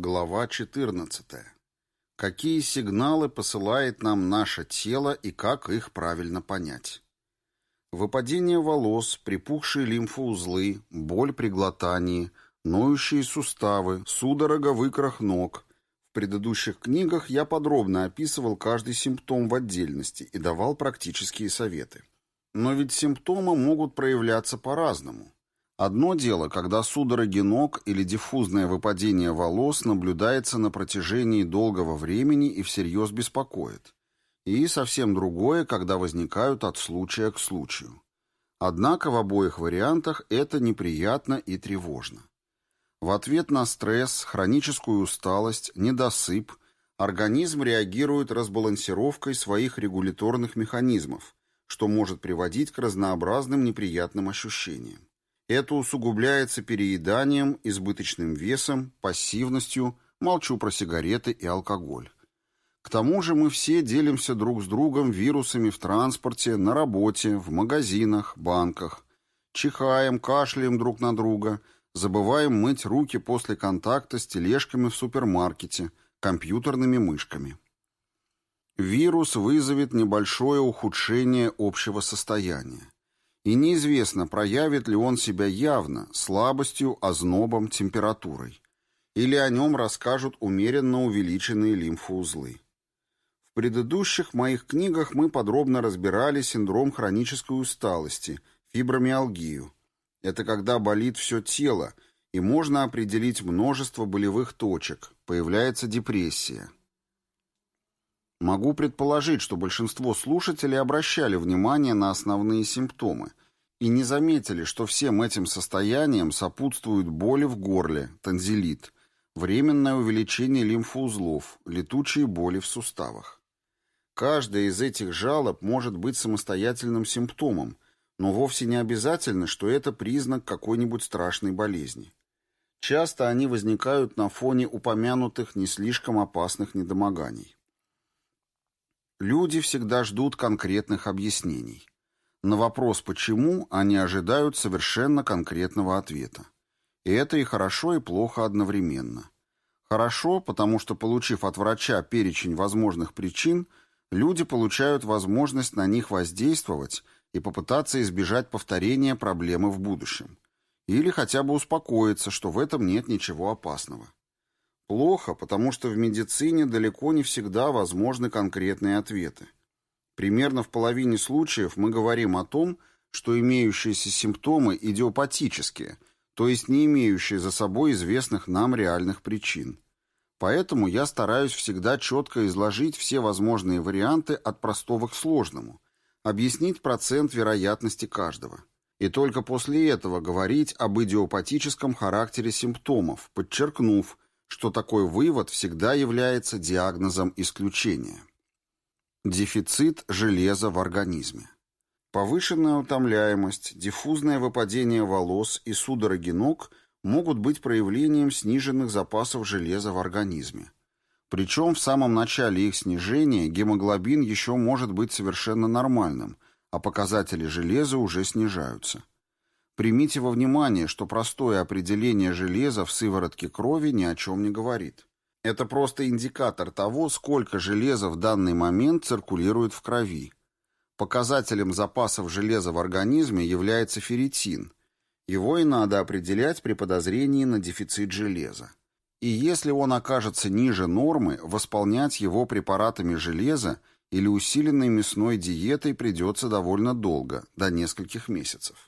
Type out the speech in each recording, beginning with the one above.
Глава 14. Какие сигналы посылает нам наше тело и как их правильно понять? Выпадение волос, припухшие лимфоузлы, боль при глотании, ноющие суставы, судорога в икрах ног. В предыдущих книгах я подробно описывал каждый симптом в отдельности и давал практические советы. Но ведь симптомы могут проявляться по-разному. Одно дело, когда судороги ног или диффузное выпадение волос наблюдается на протяжении долгого времени и всерьез беспокоит. И совсем другое, когда возникают от случая к случаю. Однако в обоих вариантах это неприятно и тревожно. В ответ на стресс, хроническую усталость, недосып, организм реагирует разбалансировкой своих регуляторных механизмов, что может приводить к разнообразным неприятным ощущениям. Это усугубляется перееданием, избыточным весом, пассивностью, молчу про сигареты и алкоголь. К тому же мы все делимся друг с другом вирусами в транспорте, на работе, в магазинах, банках. Чихаем, кашляем друг на друга, забываем мыть руки после контакта с тележками в супермаркете, компьютерными мышками. Вирус вызовет небольшое ухудшение общего состояния и неизвестно, проявит ли он себя явно, слабостью, ознобом, температурой. Или о нем расскажут умеренно увеличенные лимфоузлы. В предыдущих моих книгах мы подробно разбирали синдром хронической усталости, фибромиалгию. Это когда болит все тело, и можно определить множество болевых точек, появляется депрессия. Могу предположить, что большинство слушателей обращали внимание на основные симптомы и не заметили, что всем этим состояниям сопутствуют боли в горле, танзелит, временное увеличение лимфоузлов, летучие боли в суставах. Каждая из этих жалоб может быть самостоятельным симптомом, но вовсе не обязательно, что это признак какой-нибудь страшной болезни. Часто они возникают на фоне упомянутых не слишком опасных недомоганий. Люди всегда ждут конкретных объяснений. На вопрос «почему» они ожидают совершенно конкретного ответа. И это и хорошо, и плохо одновременно. Хорошо, потому что, получив от врача перечень возможных причин, люди получают возможность на них воздействовать и попытаться избежать повторения проблемы в будущем. Или хотя бы успокоиться, что в этом нет ничего опасного. Плохо, потому что в медицине далеко не всегда возможны конкретные ответы. Примерно в половине случаев мы говорим о том, что имеющиеся симптомы идиопатические, то есть не имеющие за собой известных нам реальных причин. Поэтому я стараюсь всегда четко изложить все возможные варианты от простого к сложному, объяснить процент вероятности каждого. И только после этого говорить об идиопатическом характере симптомов, подчеркнув, что такой вывод всегда является диагнозом исключения. Дефицит железа в организме. Повышенная утомляемость, диффузное выпадение волос и судороги ног могут быть проявлением сниженных запасов железа в организме. Причем в самом начале их снижения гемоглобин еще может быть совершенно нормальным, а показатели железа уже снижаются. Примите во внимание, что простое определение железа в сыворотке крови ни о чем не говорит. Это просто индикатор того, сколько железа в данный момент циркулирует в крови. Показателем запасов железа в организме является ферритин. Его и надо определять при подозрении на дефицит железа. И если он окажется ниже нормы, восполнять его препаратами железа или усиленной мясной диетой придется довольно долго, до нескольких месяцев.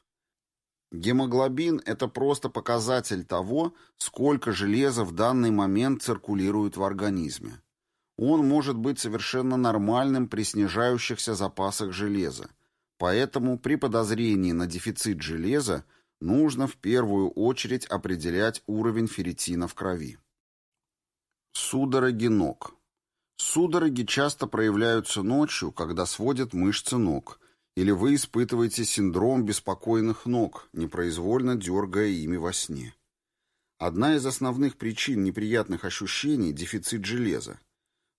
Гемоглобин – это просто показатель того, сколько железа в данный момент циркулирует в организме. Он может быть совершенно нормальным при снижающихся запасах железа. Поэтому при подозрении на дефицит железа нужно в первую очередь определять уровень ферритина в крови. Судороги ног. Судороги часто проявляются ночью, когда сводят мышцы ног – или вы испытываете синдром беспокойных ног, непроизвольно дергая ими во сне. Одна из основных причин неприятных ощущений – дефицит железа.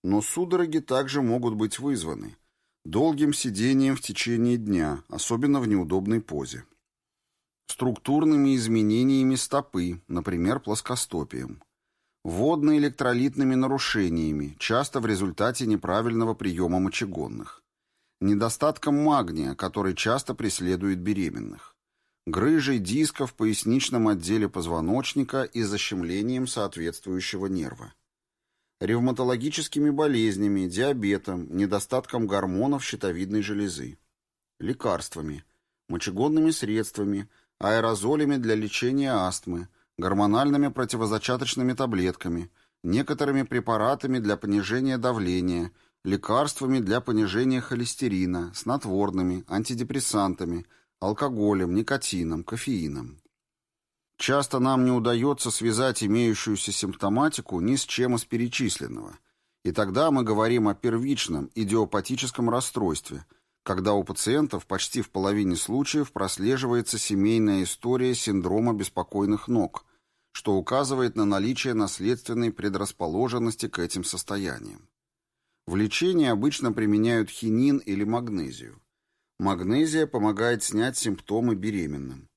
Но судороги также могут быть вызваны долгим сидением в течение дня, особенно в неудобной позе, структурными изменениями стопы, например, плоскостопием, водно-электролитными нарушениями, часто в результате неправильного приема мочегонных, недостатком магния, который часто преследует беременных, грыжей диска в поясничном отделе позвоночника и защемлением соответствующего нерва, ревматологическими болезнями, диабетом, недостатком гормонов щитовидной железы, лекарствами, мочегонными средствами, аэрозолями для лечения астмы, гормональными противозачаточными таблетками, некоторыми препаратами для понижения давления, лекарствами для понижения холестерина, снотворными, антидепрессантами, алкоголем, никотином, кофеином. Часто нам не удается связать имеющуюся симптоматику ни с чем из перечисленного, и тогда мы говорим о первичном идиопатическом расстройстве – когда у пациентов почти в половине случаев прослеживается семейная история синдрома беспокойных ног, что указывает на наличие наследственной предрасположенности к этим состояниям. В лечении обычно применяют хинин или магнезию. Магнезия помогает снять симптомы беременным.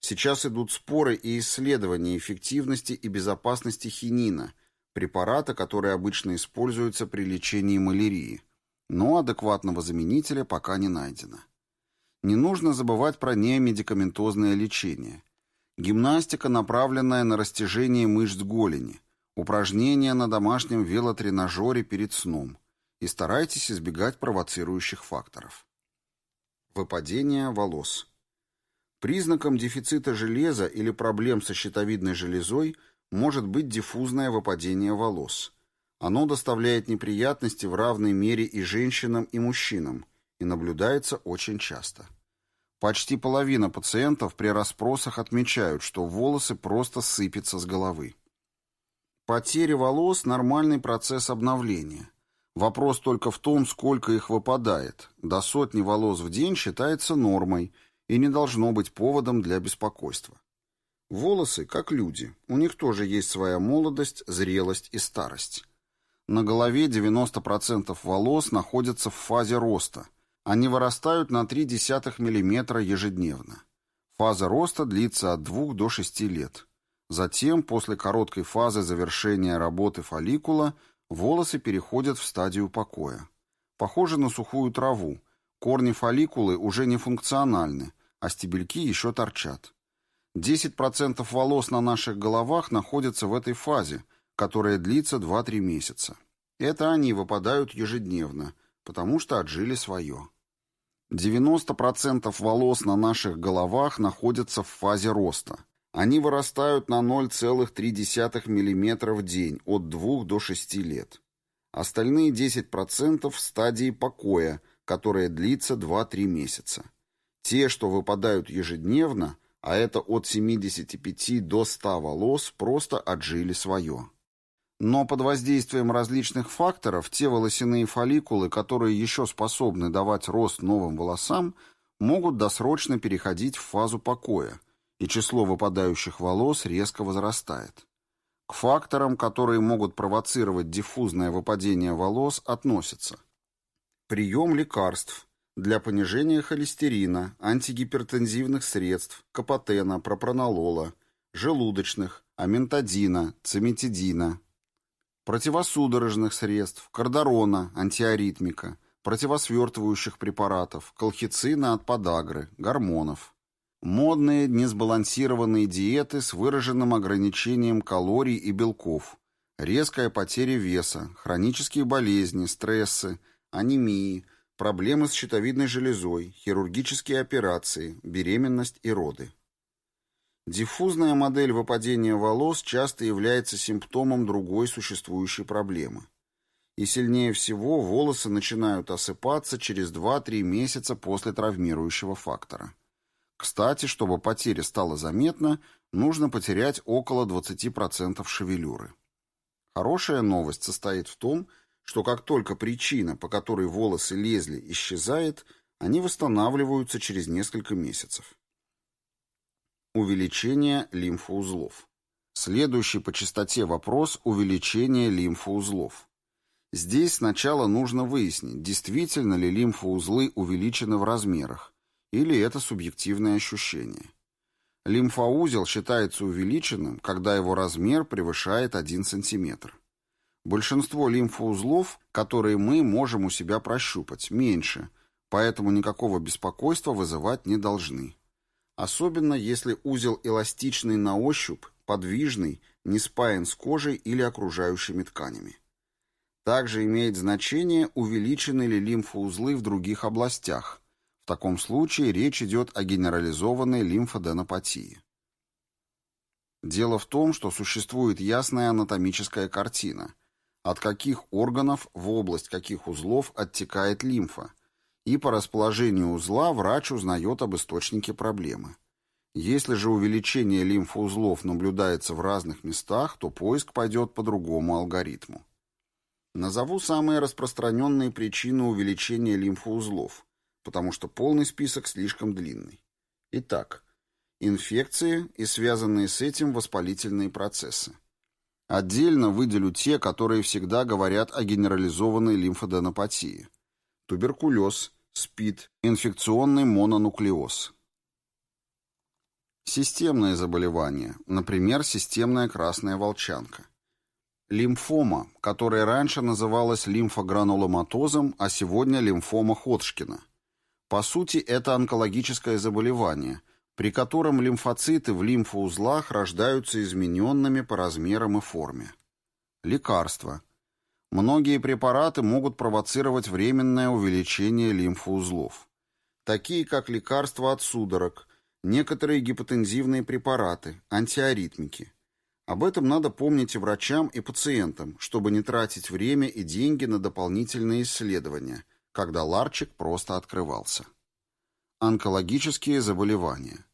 Сейчас идут споры и исследования эффективности и безопасности хинина, препарата, который обычно используется при лечении малярии но адекватного заменителя пока не найдено. Не нужно забывать про немедикаментозное лечение. Гимнастика, направленная на растяжение мышц голени, упражнения на домашнем велотренажере перед сном. И старайтесь избегать провоцирующих факторов. Выпадение волос. Признаком дефицита железа или проблем со щитовидной железой может быть диффузное выпадение волос – оно доставляет неприятности в равной мере и женщинам, и мужчинам, и наблюдается очень часто. Почти половина пациентов при расспросах отмечают, что волосы просто сыпятся с головы. Потеря волос – нормальный процесс обновления. Вопрос только в том, сколько их выпадает. До сотни волос в день считается нормой и не должно быть поводом для беспокойства. Волосы, как люди, у них тоже есть своя молодость, зрелость и старость. На голове 90% волос находятся в фазе роста. Они вырастают на 0,3 мм ежедневно. Фаза роста длится от 2 до 6 лет. Затем, после короткой фазы завершения работы фолликула, волосы переходят в стадию покоя. Похоже на сухую траву. Корни фолликулы уже не функциональны, а стебельки еще торчат. 10% волос на наших головах находятся в этой фазе – которая длится 2-3 месяца. Это они выпадают ежедневно, потому что отжили свое. 90% волос на наших головах находятся в фазе роста. Они вырастают на 0,3 мм в день от 2 до 6 лет. Остальные 10% в стадии покоя, которая длится 2-3 месяца. Те, что выпадают ежедневно, а это от 75 до 100 волос, просто отжили свое. Но под воздействием различных факторов те волосяные фолликулы, которые еще способны давать рост новым волосам, могут досрочно переходить в фазу покоя, и число выпадающих волос резко возрастает. К факторам, которые могут провоцировать диффузное выпадение волос, относятся прием лекарств для понижения холестерина, антигипертензивных средств, капотена, пропронолола, желудочных, аментадина, циметидина, противосудорожных средств, кардорона, антиаритмика, противосвертывающих препаратов, колхицина от подагры, гормонов. Модные несбалансированные диеты с выраженным ограничением калорий и белков, резкая потеря веса, хронические болезни, стрессы, анемии, проблемы с щитовидной железой, хирургические операции, беременность и роды. Диффузная модель выпадения волос часто является симптомом другой существующей проблемы. И сильнее всего волосы начинают осыпаться через 2-3 месяца после травмирующего фактора. Кстати, чтобы потеря стала заметна, нужно потерять около 20% шевелюры. Хорошая новость состоит в том, что как только причина, по которой волосы лезли, исчезает, они восстанавливаются через несколько месяцев. Увеличение лимфоузлов. Следующий по частоте вопрос – увеличение лимфоузлов. Здесь сначала нужно выяснить, действительно ли лимфоузлы увеличены в размерах, или это субъективное ощущение. Лимфоузел считается увеличенным, когда его размер превышает 1 см. Большинство лимфоузлов, которые мы можем у себя прощупать, меньше, поэтому никакого беспокойства вызывать не должны. Особенно если узел эластичный на ощупь, подвижный, не спаян с кожей или окружающими тканями. Также имеет значение, увеличены ли лимфоузлы в других областях. В таком случае речь идет о генерализованной лимфоденопатии. Дело в том, что существует ясная анатомическая картина, от каких органов в область каких узлов оттекает лимфа, и по расположению узла врач узнает об источнике проблемы. Если же увеличение лимфоузлов наблюдается в разных местах, то поиск пойдет по другому алгоритму. Назову самые распространенные причины увеличения лимфоузлов, потому что полный список слишком длинный. Итак, инфекции и связанные с этим воспалительные процессы. Отдельно выделю те, которые всегда говорят о генерализованной лимфоденопатии. Туберкулез, СПИД, инфекционный мононуклеоз. Системные заболевания, например, системная красная волчанка. Лимфома, которая раньше называлась лимфогрануломатозом, а сегодня лимфома Ходжкина. По сути, это онкологическое заболевание, при котором лимфоциты в лимфоузлах рождаются измененными по размерам и форме. Лекарства. Многие препараты могут провоцировать временное увеличение лимфоузлов. Такие как лекарства от судорог, некоторые гипотензивные препараты, антиаритмики. Об этом надо помнить и врачам, и пациентам, чтобы не тратить время и деньги на дополнительные исследования, когда ларчик просто открывался. Онкологические заболевания.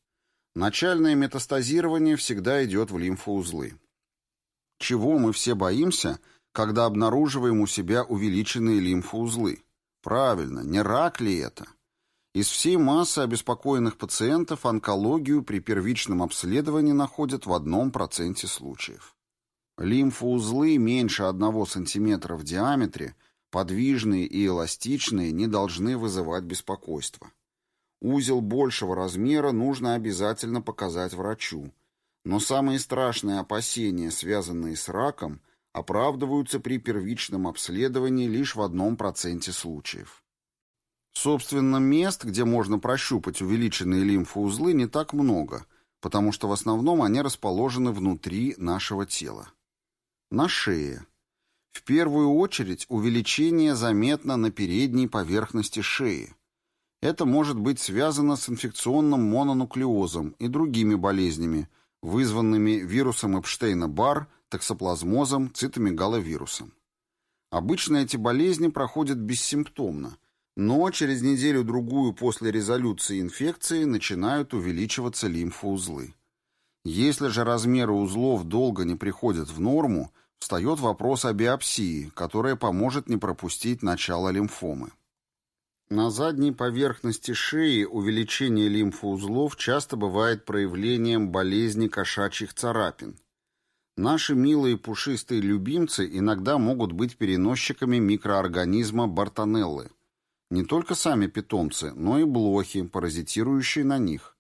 Начальное метастазирование всегда идет в лимфоузлы. Чего мы все боимся – когда обнаруживаем у себя увеличенные лимфоузлы. Правильно, не рак ли это? Из всей массы обеспокоенных пациентов онкологию при первичном обследовании находят в одном проценте случаев. Лимфоузлы меньше 1 см в диаметре, подвижные и эластичные, не должны вызывать беспокойство. Узел большего размера нужно обязательно показать врачу. Но самые страшные опасения, связанные с раком – оправдываются при первичном обследовании лишь в одном проценте случаев. Собственно, мест, где можно прощупать увеличенные лимфоузлы, не так много, потому что в основном они расположены внутри нашего тела. На шее. В первую очередь увеличение заметно на передней поверхности шеи. Это может быть связано с инфекционным мононуклеозом и другими болезнями, вызванными вирусом Эпштейна-Барр, токсоплазмозом, цитомегаловирусом. Обычно эти болезни проходят бессимптомно, но через неделю-другую после резолюции инфекции начинают увеличиваться лимфоузлы. Если же размеры узлов долго не приходят в норму, встает вопрос о биопсии, которая поможет не пропустить начало лимфомы. На задней поверхности шеи увеличение лимфоузлов часто бывает проявлением болезни кошачьих царапин, Наши милые пушистые любимцы иногда могут быть переносчиками микроорганизма Бартонеллы. Не только сами питомцы, но и блохи, паразитирующие на них.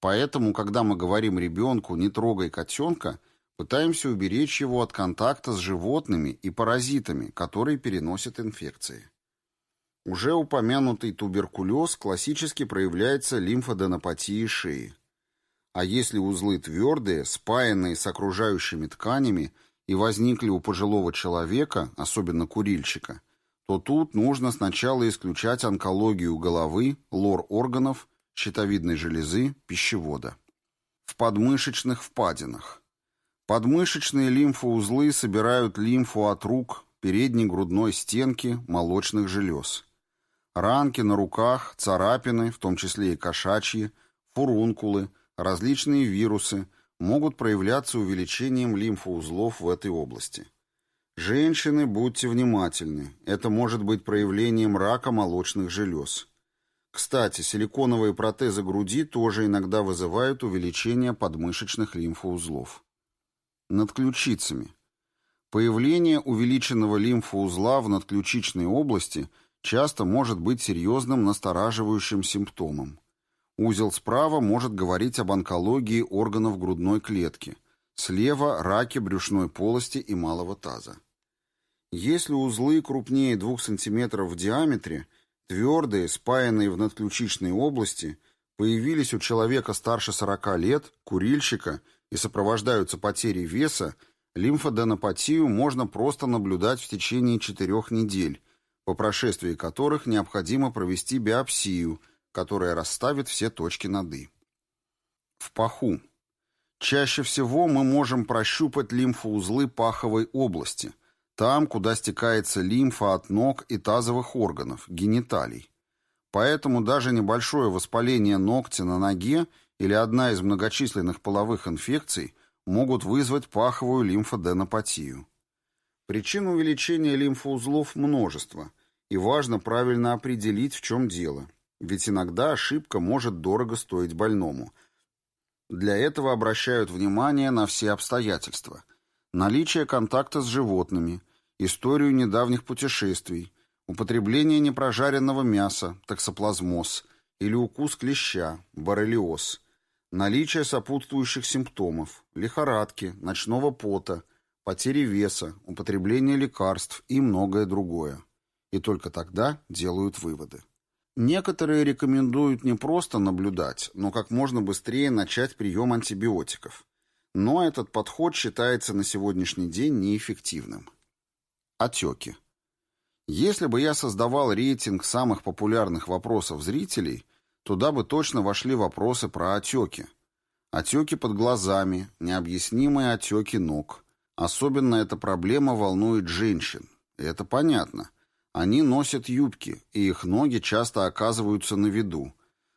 Поэтому, когда мы говорим ребенку «не трогай котенка», пытаемся уберечь его от контакта с животными и паразитами, которые переносят инфекции. Уже упомянутый туберкулез классически проявляется лимфоденопатией шеи. А если узлы твердые, спаянные с окружающими тканями и возникли у пожилого человека, особенно курильщика, то тут нужно сначала исключать онкологию головы, лор органов, щитовидной железы, пищевода. В подмышечных впадинах. Подмышечные лимфоузлы собирают лимфу от рук, передней грудной стенки, молочных желез. Ранки на руках, царапины, в том числе и кошачьи, фурункулы – Различные вирусы могут проявляться увеличением лимфоузлов в этой области. Женщины, будьте внимательны. Это может быть проявлением рака молочных желез. Кстати, силиконовые протезы груди тоже иногда вызывают увеличение подмышечных лимфоузлов. Над ключицами. Появление увеличенного лимфоузла в надключичной области часто может быть серьезным настораживающим симптомом. Узел справа может говорить об онкологии органов грудной клетки, слева – раке брюшной полости и малого таза. Если узлы крупнее 2 см в диаметре, твердые, спаянные в надключичной области, появились у человека старше 40 лет, курильщика и сопровождаются потерей веса, лимфоденопатию можно просто наблюдать в течение 4 недель, по прошествии которых необходимо провести биопсию, которая расставит все точки над «и». В паху. Чаще всего мы можем прощупать лимфоузлы паховой области, там, куда стекается лимфа от ног и тазовых органов, гениталий. Поэтому даже небольшое воспаление ногтя на ноге или одна из многочисленных половых инфекций могут вызвать паховую лимфоденопатию. Причин увеличения лимфоузлов множество, и важно правильно определить, в чем дело, ведь иногда ошибка может дорого стоить больному. Для этого обращают внимание на все обстоятельства. Наличие контакта с животными, историю недавних путешествий, употребление непрожаренного мяса, токсоплазмоз, или укус клеща, боррелиоз, наличие сопутствующих симптомов, лихорадки, ночного пота, потери веса, употребление лекарств и многое другое. И только тогда делают выводы. Некоторые рекомендуют не просто наблюдать, но как можно быстрее начать прием антибиотиков. Но этот подход считается на сегодняшний день неэффективным. Отеки. Если бы я создавал рейтинг самых популярных вопросов зрителей, туда бы точно вошли вопросы про отеки. Отеки под глазами, необъяснимые отеки ног. Особенно эта проблема волнует женщин. И это понятно. Они носят юбки, и их ноги часто оказываются на виду.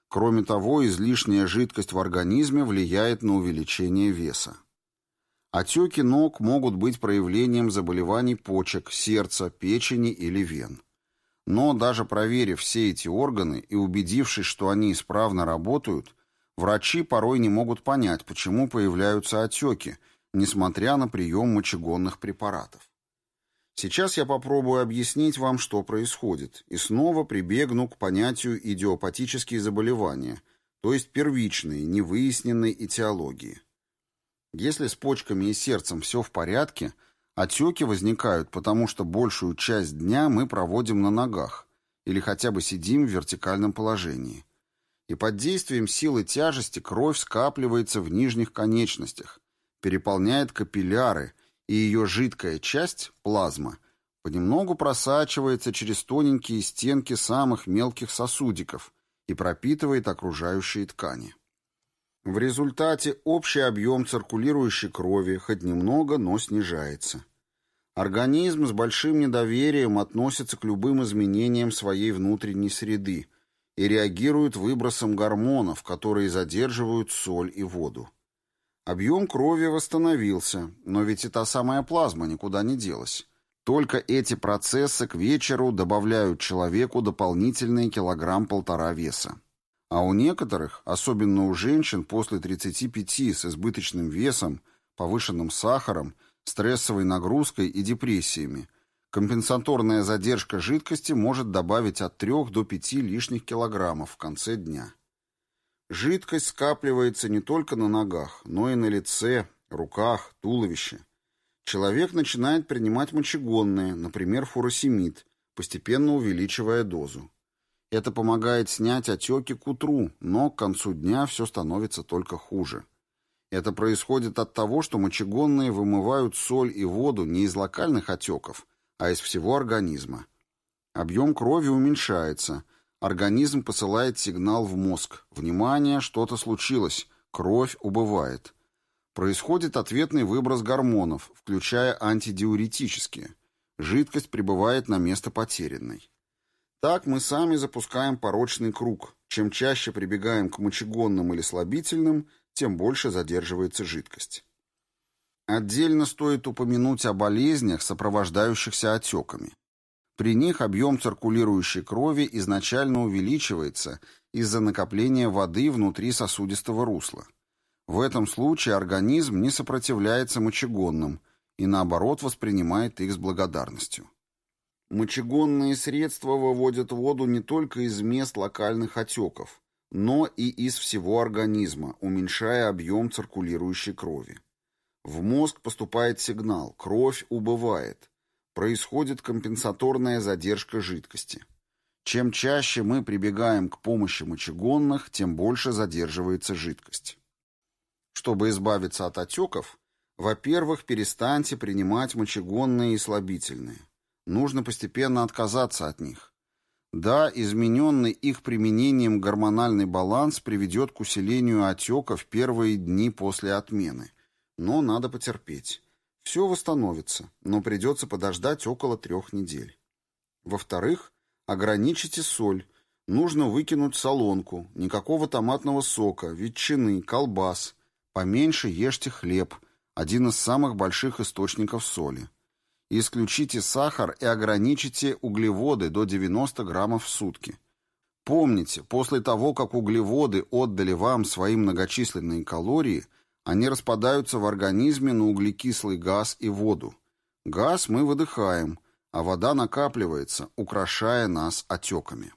Кроме того, излишняя жидкость в организме влияет на увеличение веса. Отеки ног могут быть проявлением заболеваний почек, сердца, печени или вен. Но даже проверив все эти органы и убедившись, что они исправно работают, врачи порой не могут понять, почему появляются отеки, несмотря на прием мочегонных препаратов. Сейчас я попробую объяснить вам, что происходит, и снова прибегну к понятию идиопатические заболевания, то есть первичные, невыясненной этиологии. Если с почками и сердцем все в порядке, отеки возникают, потому что большую часть дня мы проводим на ногах или хотя бы сидим в вертикальном положении. И под действием силы тяжести кровь скапливается в нижних конечностях, переполняет капилляры, и ее жидкая часть, плазма, понемногу просачивается через тоненькие стенки самых мелких сосудиков и пропитывает окружающие ткани. В результате общий объем циркулирующей крови хоть немного, но снижается. Организм с большим недоверием относится к любым изменениям своей внутренней среды и реагирует выбросом гормонов, которые задерживают соль и воду. Объем крови восстановился, но ведь и та самая плазма никуда не делась. Только эти процессы к вечеру добавляют человеку дополнительные килограмм-полтора веса. А у некоторых, особенно у женщин после 35 с избыточным весом, повышенным сахаром, стрессовой нагрузкой и депрессиями, компенсаторная задержка жидкости может добавить от 3 до 5 лишних килограммов в конце дня. Жидкость скапливается не только на ногах, но и на лице, руках, туловище. Человек начинает принимать мочегонные, например, фуросемид, постепенно увеличивая дозу. Это помогает снять отеки к утру, но к концу дня все становится только хуже. Это происходит от того, что мочегонные вымывают соль и воду не из локальных отеков, а из всего организма. Объем крови уменьшается, организм посылает сигнал в мозг. Внимание, что-то случилось, кровь убывает. Происходит ответный выброс гормонов, включая антидиуретические. Жидкость прибывает на место потерянной. Так мы сами запускаем порочный круг. Чем чаще прибегаем к мочегонным или слабительным, тем больше задерживается жидкость. Отдельно стоит упомянуть о болезнях, сопровождающихся отеками. При них объем циркулирующей крови изначально увеличивается из-за накопления воды внутри сосудистого русла. В этом случае организм не сопротивляется мочегонным и наоборот воспринимает их с благодарностью. Мочегонные средства выводят воду не только из мест локальных отеков, но и из всего организма, уменьшая объем циркулирующей крови. В мозг поступает сигнал, кровь убывает. Происходит компенсаторная задержка жидкости. Чем чаще мы прибегаем к помощи мочегонных, тем больше задерживается жидкость. Чтобы избавиться от отеков, во-первых, перестаньте принимать мочегонные и слабительные. Нужно постепенно отказаться от них. Да, измененный их применением гормональный баланс приведет к усилению отека в первые дни после отмены. Но надо потерпеть. Все восстановится, но придется подождать около трех недель. Во-вторых, ограничите соль. Нужно выкинуть солонку, никакого томатного сока, ветчины, колбас. Поменьше ешьте хлеб, один из самых больших источников соли. Исключите сахар и ограничите углеводы до 90 граммов в сутки. Помните, после того, как углеводы отдали вам свои многочисленные калории, они распадаются в организме на углекислый газ и воду. Газ мы выдыхаем, а вода накапливается, украшая нас отеками.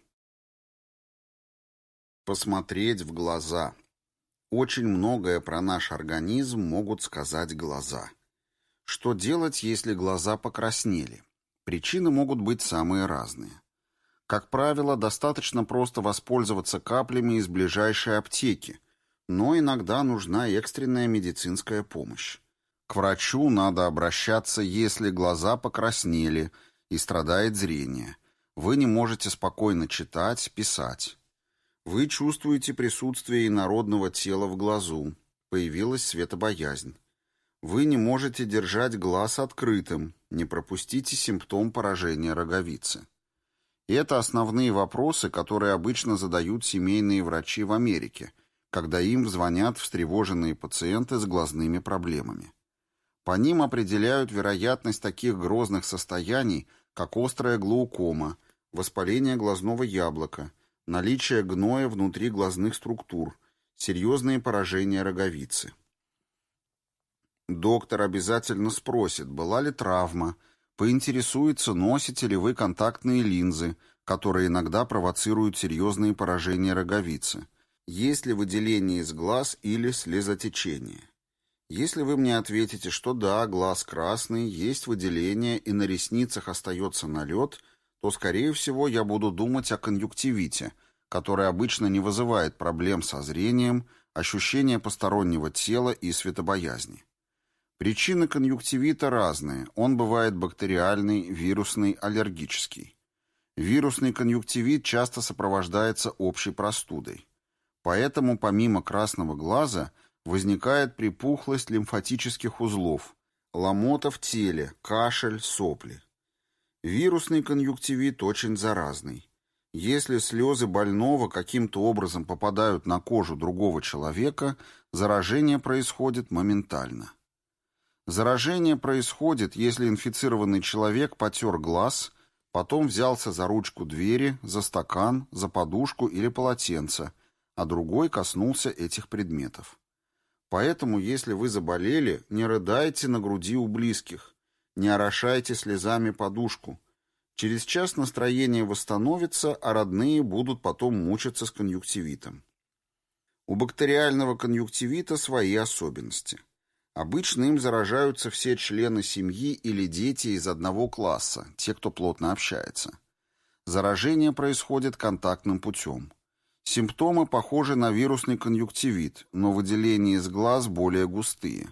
Посмотреть в глаза. Очень многое про наш организм могут сказать глаза. Что делать, если глаза покраснели? Причины могут быть самые разные. Как правило, достаточно просто воспользоваться каплями из ближайшей аптеки, но иногда нужна экстренная медицинская помощь. К врачу надо обращаться, если глаза покраснели и страдает зрение. Вы не можете спокойно читать, писать. Вы чувствуете присутствие инородного тела в глазу. Появилась светобоязнь. Вы не можете держать глаз открытым, не пропустите симптом поражения роговицы. Это основные вопросы, которые обычно задают семейные врачи в Америке, когда им звонят встревоженные пациенты с глазными проблемами. По ним определяют вероятность таких грозных состояний, как острая глаукома, воспаление глазного яблока, наличие гноя внутри глазных структур, серьезные поражения роговицы. Доктор обязательно спросит, была ли травма, поинтересуется, носите ли вы контактные линзы, которые иногда провоцируют серьезные поражения роговицы, есть ли выделение из глаз или слезотечение. Если вы мне ответите, что да, глаз красный, есть выделение и на ресницах остается налет, то, скорее всего, я буду думать о конъюнктивите, который обычно не вызывает проблем со зрением, ощущения постороннего тела и светобоязни. Причины конъюнктивита разные. Он бывает бактериальный, вирусный, аллергический. Вирусный конъюнктивит часто сопровождается общей простудой. Поэтому помимо красного глаза возникает припухлость лимфатических узлов, ломота в теле, кашель, сопли. Вирусный конъюнктивит очень заразный. Если слезы больного каким-то образом попадают на кожу другого человека, заражение происходит моментально. Заражение происходит, если инфицированный человек потер глаз, потом взялся за ручку двери, за стакан, за подушку или полотенце, а другой коснулся этих предметов. Поэтому, если вы заболели, не рыдайте на груди у близких, не орошайте слезами подушку. Через час настроение восстановится, а родные будут потом мучиться с конъюнктивитом. У бактериального конъюнктивита свои особенности. Обычно им заражаются все члены семьи или дети из одного класса, те, кто плотно общается. Заражение происходит контактным путем. Симптомы похожи на вирусный конъюнктивит, но выделения из глаз более густые.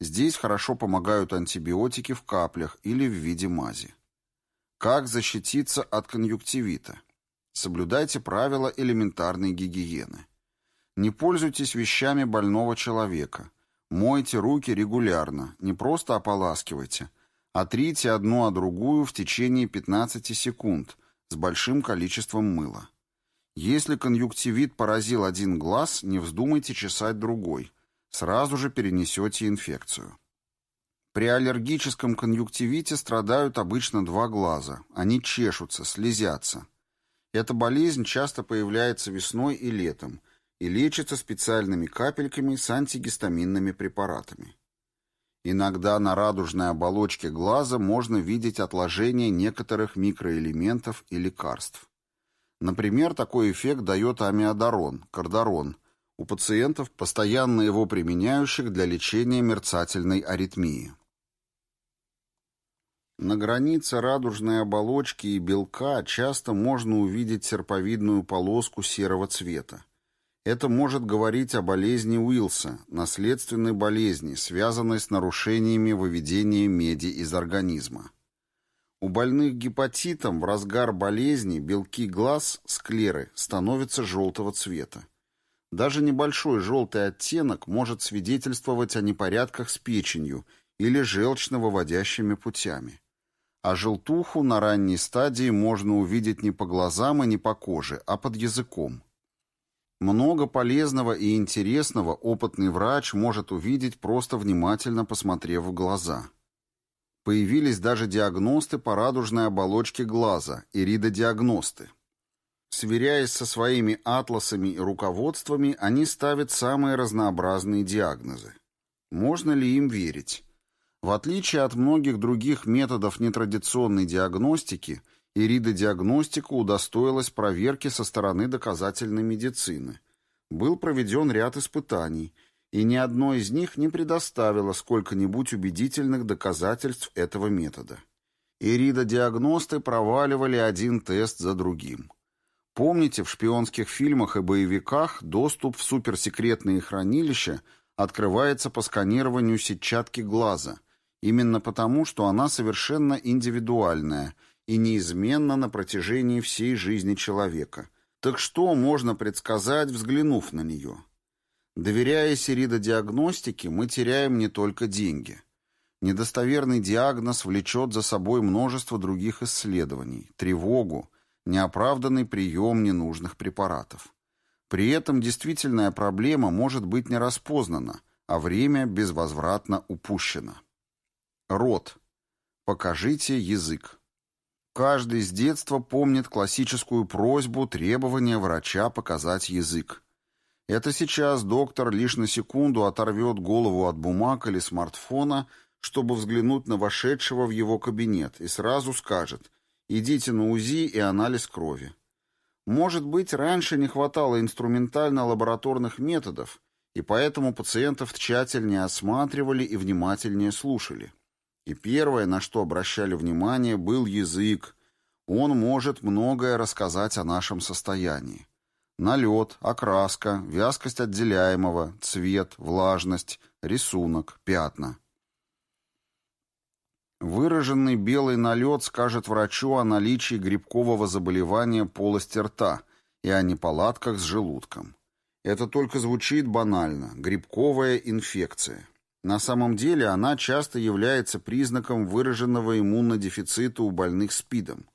Здесь хорошо помогают антибиотики в каплях или в виде мази. Как защититься от конъюнктивита? Соблюдайте правила элементарной гигиены. Не пользуйтесь вещами больного человека – Мойте руки регулярно, не просто ополаскивайте, а трите одну о другую в течение 15 секунд с большим количеством мыла. Если конъюнктивит поразил один глаз, не вздумайте чесать другой. Сразу же перенесете инфекцию. При аллергическом конъюнктивите страдают обычно два глаза. Они чешутся, слезятся. Эта болезнь часто появляется весной и летом, и лечится специальными капельками с антигистаминными препаратами. Иногда на радужной оболочке глаза можно видеть отложения некоторых микроэлементов и лекарств. Например, такой эффект дает амиодарон, кардарон, у пациентов, постоянно его применяющих для лечения мерцательной аритмии. На границе радужной оболочки и белка часто можно увидеть серповидную полоску серого цвета. Это может говорить о болезни Уилса, наследственной болезни, связанной с нарушениями выведения меди из организма. У больных гепатитом в разгар болезни белки глаз, склеры, становятся желтого цвета. Даже небольшой желтый оттенок может свидетельствовать о непорядках с печенью или желчно-выводящими путями. А желтуху на ранней стадии можно увидеть не по глазам и не по коже, а под языком. Много полезного и интересного опытный врач может увидеть, просто внимательно посмотрев в глаза. Появились даже диагносты по радужной оболочке глаза, иридодиагносты. Сверяясь со своими атласами и руководствами, они ставят самые разнообразные диагнозы. Можно ли им верить? В отличие от многих других методов нетрадиционной диагностики, иридодиагностика удостоилась проверки со стороны доказательной медицины. Был проведен ряд испытаний, и ни одно из них не предоставило сколько-нибудь убедительных доказательств этого метода. Иридодиагносты проваливали один тест за другим. Помните, в шпионских фильмах и боевиках доступ в суперсекретные хранилища открывается по сканированию сетчатки глаза – Именно потому, что она совершенно индивидуальная и неизменна на протяжении всей жизни человека. Так что можно предсказать, взглянув на нее? Доверяя серидодиагностике, мы теряем не только деньги. Недостоверный диагноз влечет за собой множество других исследований, тревогу, неоправданный прием ненужных препаратов. При этом действительная проблема может быть не распознана, а время безвозвратно упущено. Рот. Покажите язык. Каждый с детства помнит классическую просьбу, требование врача показать язык. Это сейчас доктор лишь на секунду оторвет голову от бумаг или смартфона, чтобы взглянуть на вошедшего в его кабинет, и сразу скажет «идите на УЗИ и анализ крови». Может быть, раньше не хватало инструментально-лабораторных методов, и поэтому пациентов тщательнее осматривали и внимательнее слушали. И первое, на что обращали внимание, был язык. Он может многое рассказать о нашем состоянии. Налет, окраска, вязкость отделяемого, цвет, влажность, рисунок, пятна. Выраженный белый налет скажет врачу о наличии грибкового заболевания полости рта и о неполадках с желудком. Это только звучит банально – грибковая инфекция. На самом деле она часто является признаком выраженного иммунодефицита у больных СПИДом.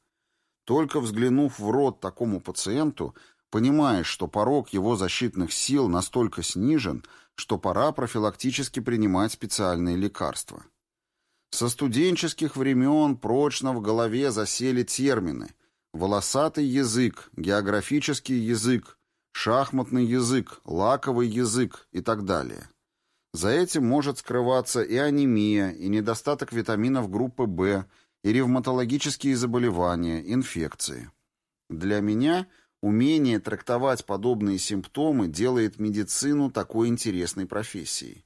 Только взглянув в рот такому пациенту, понимаешь, что порог его защитных сил настолько снижен, что пора профилактически принимать специальные лекарства. Со студенческих времен прочно в голове засели термины «волосатый язык», «географический язык», «шахматный язык», «лаковый язык» и так далее. За этим может скрываться и анемия, и недостаток витаминов группы В, и ревматологические заболевания, инфекции. Для меня умение трактовать подобные симптомы делает медицину такой интересной профессией.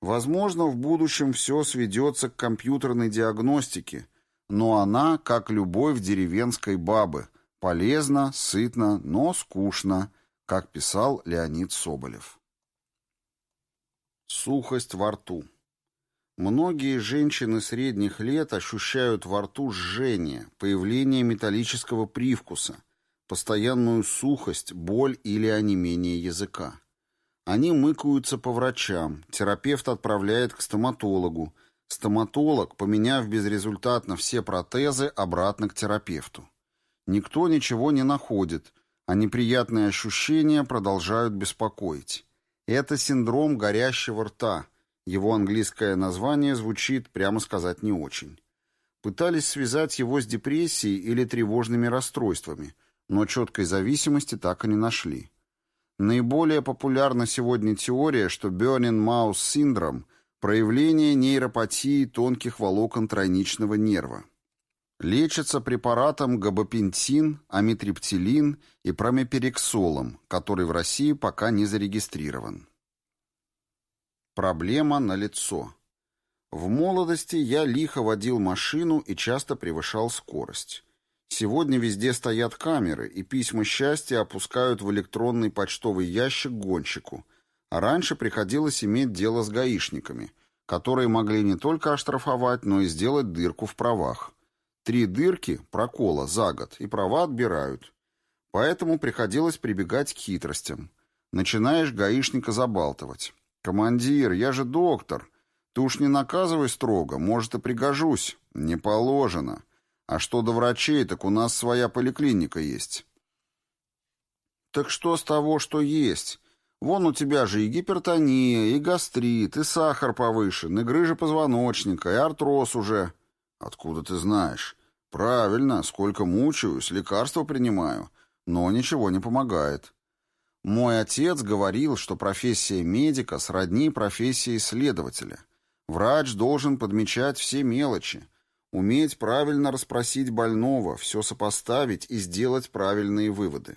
Возможно, в будущем все сведется к компьютерной диагностике, но она, как любовь деревенской бабы, полезна, сытна, но скучно, как писал Леонид Соболев. Сухость во рту. Многие женщины средних лет ощущают во рту жжение, появление металлического привкуса, постоянную сухость, боль или онемение языка. Они мыкаются по врачам, терапевт отправляет к стоматологу, стоматолог, поменяв безрезультатно все протезы, обратно к терапевту. Никто ничего не находит, а неприятные ощущения продолжают беспокоить. Это синдром горящего рта. Его английское название звучит, прямо сказать, не очень. Пытались связать его с депрессией или тревожными расстройствами, но четкой зависимости так и не нашли. Наиболее популярна сегодня теория, что Mouse синдром – проявление нейропатии тонких волокон тройничного нерва. Лечится препаратом габапентин, амитриптилин и промепериксолом, который в России пока не зарегистрирован. Проблема налицо. В молодости я лихо водил машину и часто превышал скорость. Сегодня везде стоят камеры, и письма счастья опускают в электронный почтовый ящик гонщику, а раньше приходилось иметь дело с гаишниками, которые могли не только оштрафовать, но и сделать дырку в правах. Три дырки, прокола, за год, и права отбирают. Поэтому приходилось прибегать к хитростям. Начинаешь гаишника забалтывать. «Командир, я же доктор. Ты уж не наказывай строго, может, и пригожусь. Не положено. А что до врачей, так у нас своя поликлиника есть». «Так что с того, что есть? Вон у тебя же и гипертония, и гастрит, и сахар повышен, и грыжа позвоночника, и артроз уже». «Откуда ты знаешь?» «Правильно, сколько мучаюсь, лекарства принимаю, но ничего не помогает». Мой отец говорил, что профессия медика сродни профессии исследователя. Врач должен подмечать все мелочи, уметь правильно расспросить больного, все сопоставить и сделать правильные выводы.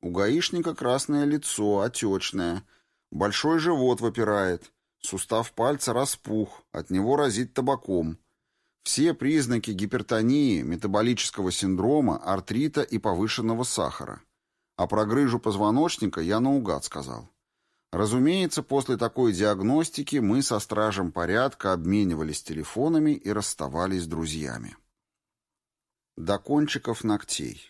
У гаишника красное лицо, отечное, большой живот выпирает, сустав пальца распух, от него разит табаком – все признаки гипертонии, метаболического синдрома, артрита и повышенного сахара. А про грыжу позвоночника я наугад сказал. Разумеется, после такой диагностики мы со стражем порядка обменивались телефонами и расставались с друзьями. До кончиков ногтей.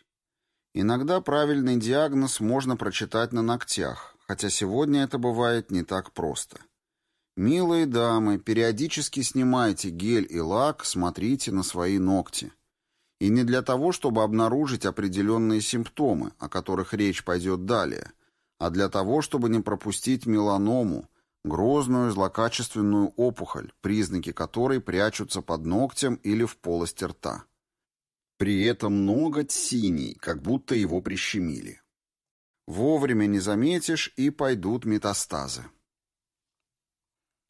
Иногда правильный диагноз можно прочитать на ногтях, хотя сегодня это бывает не так просто. Милые дамы, периодически снимайте гель и лак, смотрите на свои ногти. И не для того, чтобы обнаружить определенные симптомы, о которых речь пойдет далее, а для того, чтобы не пропустить меланому, грозную злокачественную опухоль, признаки которой прячутся под ногтем или в полости рта. При этом ноготь синий, как будто его прищемили. Вовремя не заметишь, и пойдут метастазы.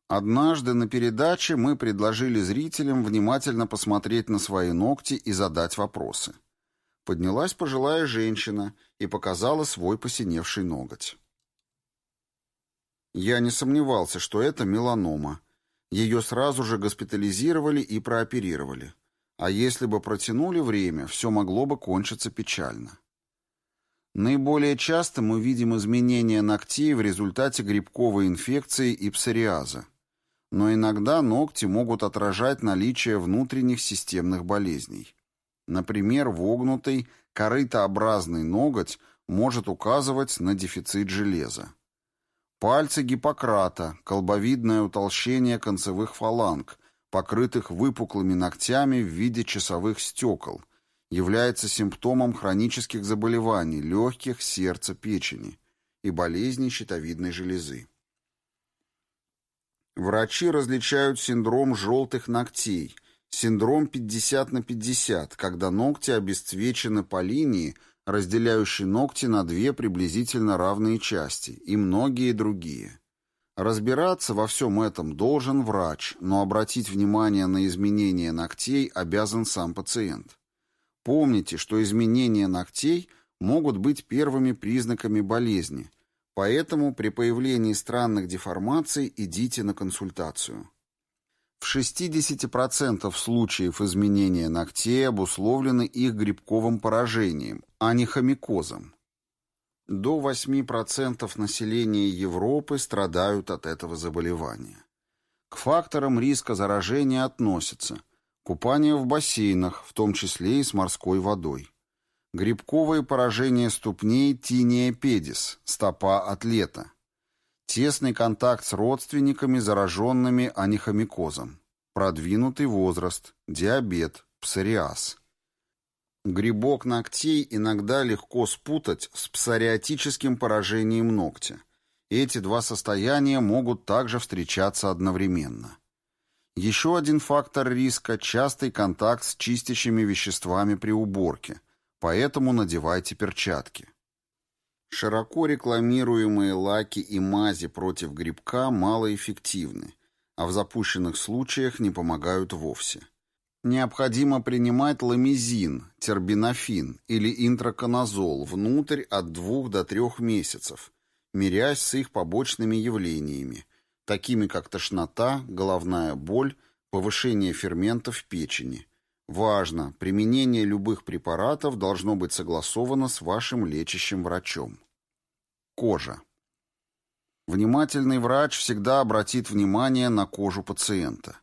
Однажды на передаче мы предложили зрителям внимательно посмотреть на свои ногти и задать вопросы. Поднялась пожилая женщина и показала свой посиневший ноготь. Я не сомневался, что это меланома. Ее сразу же госпитализировали и прооперировали. А если бы протянули время, все могло бы кончиться печально. Наиболее часто мы видим изменения ногтей в результате грибковой инфекции и псориаза но иногда ногти могут отражать наличие внутренних системных болезней. Например, вогнутый, корытообразный ноготь может указывать на дефицит железа. Пальцы Гиппократа, колбовидное утолщение концевых фаланг, покрытых выпуклыми ногтями в виде часовых стекол, является симптомом хронических заболеваний легких, сердца, печени и болезней щитовидной железы. Врачи различают синдром желтых ногтей, синдром 50 на 50, когда ногти обесцвечены по линии, разделяющей ногти на две приблизительно равные части, и многие другие. Разбираться во всем этом должен врач, но обратить внимание на изменения ногтей обязан сам пациент. Помните, что изменения ногтей могут быть первыми признаками болезни – Поэтому при появлении странных деформаций идите на консультацию. В 60% случаев изменения ногтей обусловлены их грибковым поражением, а не хомикозом. До 8% населения Европы страдают от этого заболевания. К факторам риска заражения относятся купание в бассейнах, в том числе и с морской водой, Грибковые поражения ступней тиния педис, стопа атлета. Тесный контакт с родственниками, зараженными анихомикозом. Продвинутый возраст, диабет, псориаз. Грибок ногтей иногда легко спутать с псориатическим поражением ногтя. Эти два состояния могут также встречаться одновременно. Еще один фактор риска – частый контакт с чистящими веществами при уборке – поэтому надевайте перчатки. Широко рекламируемые лаки и мази против грибка малоэффективны, а в запущенных случаях не помогают вовсе. необходимо принимать ламизин, тербинофин или интраконазол внутрь от 2 до 3 месяцев, мирясь с их побочными явлениями, такими как тошнота, головная боль, повышение ферментов в печени. Важно, применение любых препаратов должно быть согласовано с вашим лечащим врачом. Кожа. Внимательный врач всегда обратит внимание на кожу пациента.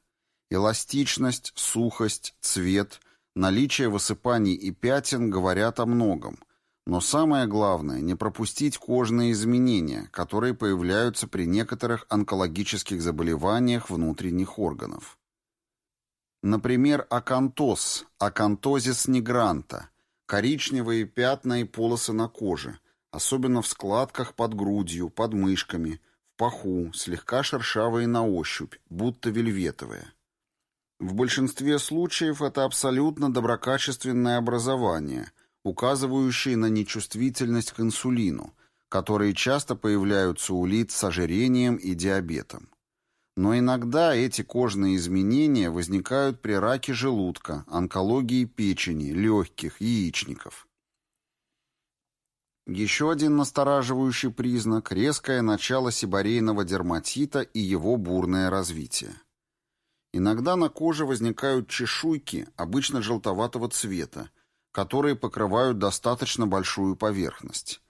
Эластичность, сухость, цвет, наличие высыпаний и пятен говорят о многом. Но самое главное – не пропустить кожные изменения, которые появляются при некоторых онкологических заболеваниях внутренних органов. Например, акантоз, акантозис нигранта, коричневые пятна и полосы на коже, особенно в складках под грудью, под мышками, в паху, слегка шершавые на ощупь, будто вельветовые. В большинстве случаев это абсолютно доброкачественное образование, указывающее на нечувствительность к инсулину, которые часто появляются у лиц с ожирением и диабетом. Но иногда эти кожные изменения возникают при раке желудка, онкологии печени, легких, яичников. Еще один настораживающий признак – резкое начало сибарейного дерматита и его бурное развитие. Иногда на коже возникают чешуйки, обычно желтоватого цвета, которые покрывают достаточно большую поверхность.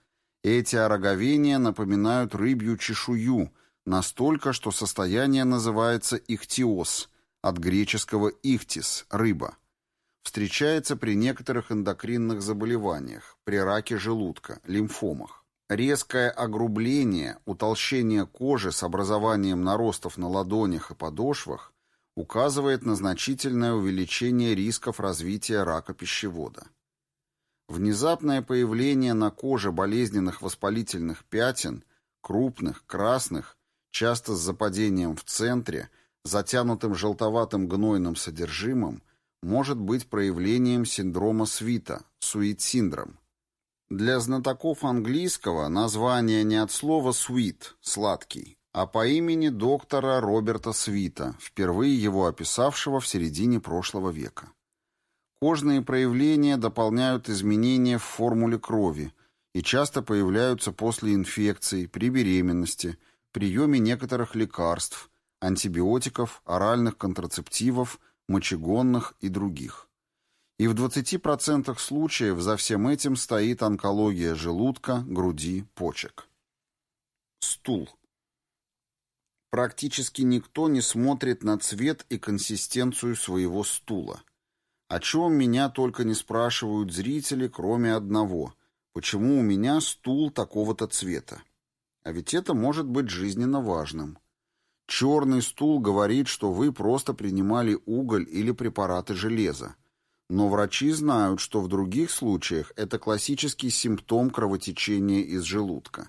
Эти ороговения напоминают рыбью чешую, настолько, что состояние называется ихтиоз, от греческого «ихтис» – рыба. Встречается при некоторых эндокринных заболеваниях, при раке желудка, лимфомах. Резкое огрубление, утолщение кожи с образованием наростов на ладонях и подошвах указывает на значительное увеличение рисков развития рака пищевода. Внезапное появление на коже болезненных воспалительных пятен, крупных, красных, часто с западением в центре, затянутым желтоватым гнойным содержимым, может быть проявлением синдрома Свита, суит-синдром. Для знатоков английского название не от слова sweet – сладкий, а по имени доктора Роберта Свита, впервые его описавшего в середине прошлого века. Кожные проявления дополняют изменения в формуле крови и часто появляются после инфекций, при беременности, приеме некоторых лекарств, антибиотиков, оральных контрацептивов, мочегонных и других. И в 20% случаев за всем этим стоит онкология желудка, груди, почек. Стул. Практически никто не смотрит на цвет и консистенцию своего стула. О чем меня только не спрашивают зрители, кроме одного. Почему у меня стул такого-то цвета? А ведь это может быть жизненно важным. Черный стул говорит, что вы просто принимали уголь или препараты железа. Но врачи знают, что в других случаях это классический симптом кровотечения из желудка.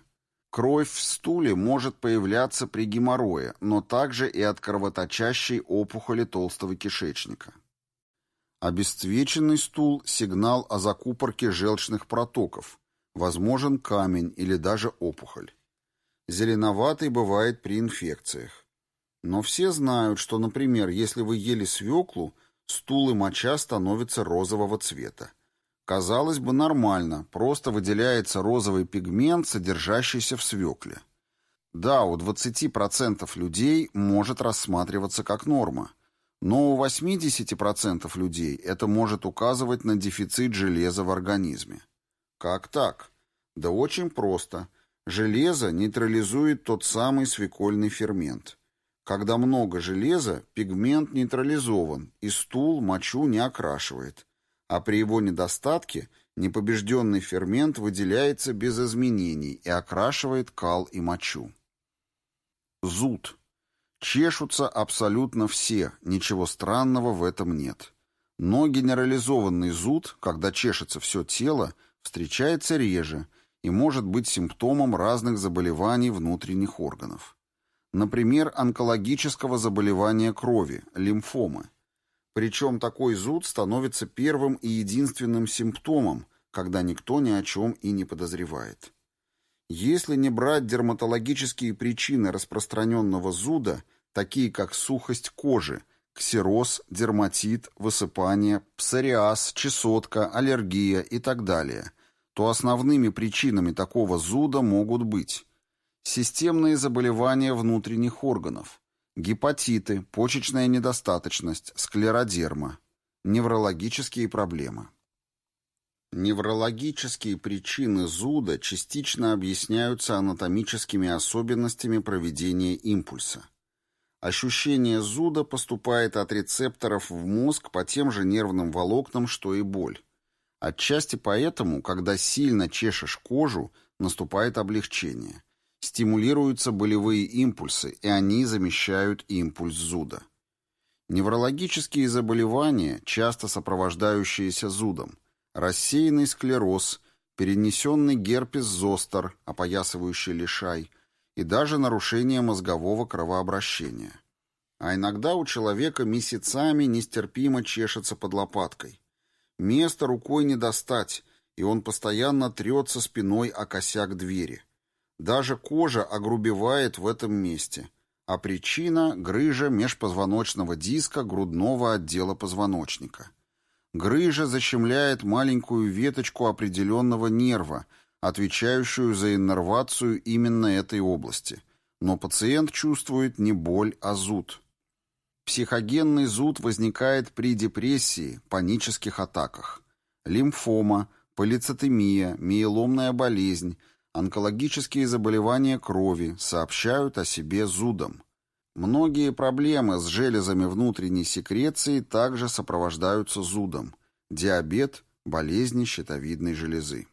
Кровь в стуле может появляться при геморрое, но также и от кровоточащей опухоли толстого кишечника. Обесцвеченный стул – сигнал о закупорке желчных протоков, возможен камень или даже опухоль. Зеленоватый бывает при инфекциях. Но все знают, что, например, если вы ели свеклу, стул и моча становятся розового цвета. Казалось бы, нормально, просто выделяется розовый пигмент, содержащийся в свекле. Да, у 20% людей может рассматриваться как норма, но у 80% людей это может указывать на дефицит железа в организме. Как так? Да очень просто. Железо нейтрализует тот самый свекольный фермент. Когда много железа, пигмент нейтрализован, и стул мочу не окрашивает а при его недостатке непобежденный фермент выделяется без изменений и окрашивает кал и мочу. Зуд. Чешутся абсолютно все, ничего странного в этом нет. Но генерализованный зуд, когда чешется все тело, встречается реже и может быть симптомом разных заболеваний внутренних органов. Например, онкологического заболевания крови, лимфомы – причем такой зуд становится первым и единственным симптомом, когда никто ни о чем и не подозревает. Если не брать дерматологические причины распространенного зуда, такие как сухость кожи, ксероз, дерматит, высыпание, псориаз, чесотка, аллергия и так далее, то основными причинами такого зуда могут быть системные заболевания внутренних органов, гепатиты, почечная недостаточность, склеродерма, неврологические проблемы. Неврологические причины зуда частично объясняются анатомическими особенностями проведения импульса. Ощущение зуда поступает от рецепторов в мозг по тем же нервным волокнам, что и боль. Отчасти поэтому, когда сильно чешешь кожу, наступает облегчение. Стимулируются болевые импульсы, и они замещают импульс зуда. Неврологические заболевания, часто сопровождающиеся зудом, рассеянный склероз, перенесенный герпес зостер, опоясывающий лишай, и даже нарушение мозгового кровообращения. А иногда у человека месяцами нестерпимо чешется под лопаткой. Место рукой не достать, и он постоянно трется спиной о косяк двери. Даже кожа огрубевает в этом месте, а причина – грыжа межпозвоночного диска грудного отдела позвоночника – Грыжа защемляет маленькую веточку определенного нерва, отвечающую за иннервацию именно этой области. Но пациент чувствует не боль, а зуд. Психогенный зуд возникает при депрессии, панических атаках. Лимфома, полицитемия, миеломная болезнь, онкологические заболевания крови сообщают о себе зудом. Многие проблемы с железами внутренней секреции также сопровождаются зудом. Диабет, болезни щитовидной железы.